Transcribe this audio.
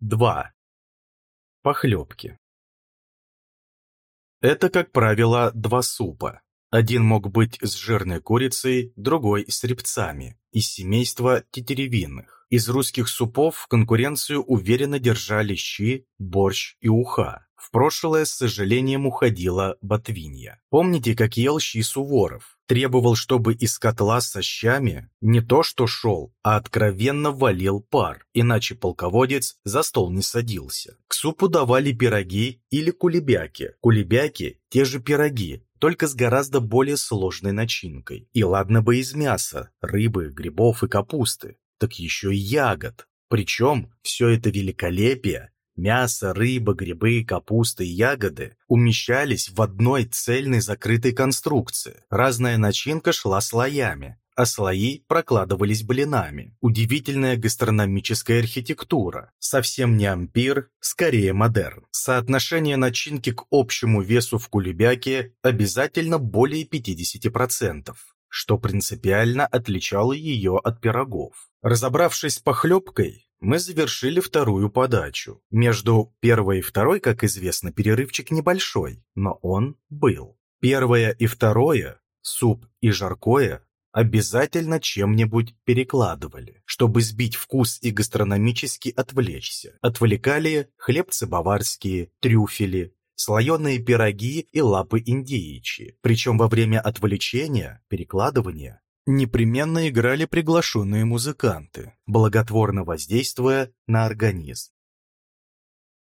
2. Похлебки. Это, как правило, два супа. Один мог быть с жирной курицей, другой с репцами, из семейства тетеревинных. Из русских супов конкуренцию уверенно держали щи, борщ и уха. В прошлое с сожалением уходила ботвинья. Помните, как ел щи Суворов? требовал, чтобы из котла со щами не то что шел, а откровенно валил пар, иначе полководец за стол не садился. К супу давали пироги или кулебяки. Кулебяки – те же пироги, только с гораздо более сложной начинкой. И ладно бы из мяса, рыбы, грибов и капусты, так еще и ягод. Причем все это великолепие Мясо, рыба, грибы, капуста и ягоды умещались в одной цельной закрытой конструкции. Разная начинка шла слоями, а слои прокладывались блинами. Удивительная гастрономическая архитектура. Совсем не ампир, скорее модерн. Соотношение начинки к общему весу в кулебяке обязательно более 50%, что принципиально отличало ее от пирогов. Разобравшись с похлебкой, мы завершили вторую подачу. Между первой и второй, как известно, перерывчик небольшой, но он был. Первое и второе, суп и жаркое, обязательно чем-нибудь перекладывали, чтобы сбить вкус и гастрономически отвлечься. Отвлекали хлебцы баварские, трюфели, слоеные пироги и лапы индейчи. Причем во время отвлечения, перекладывания, непременно играли приглашенные музыканты, благотворно воздействуя на организм.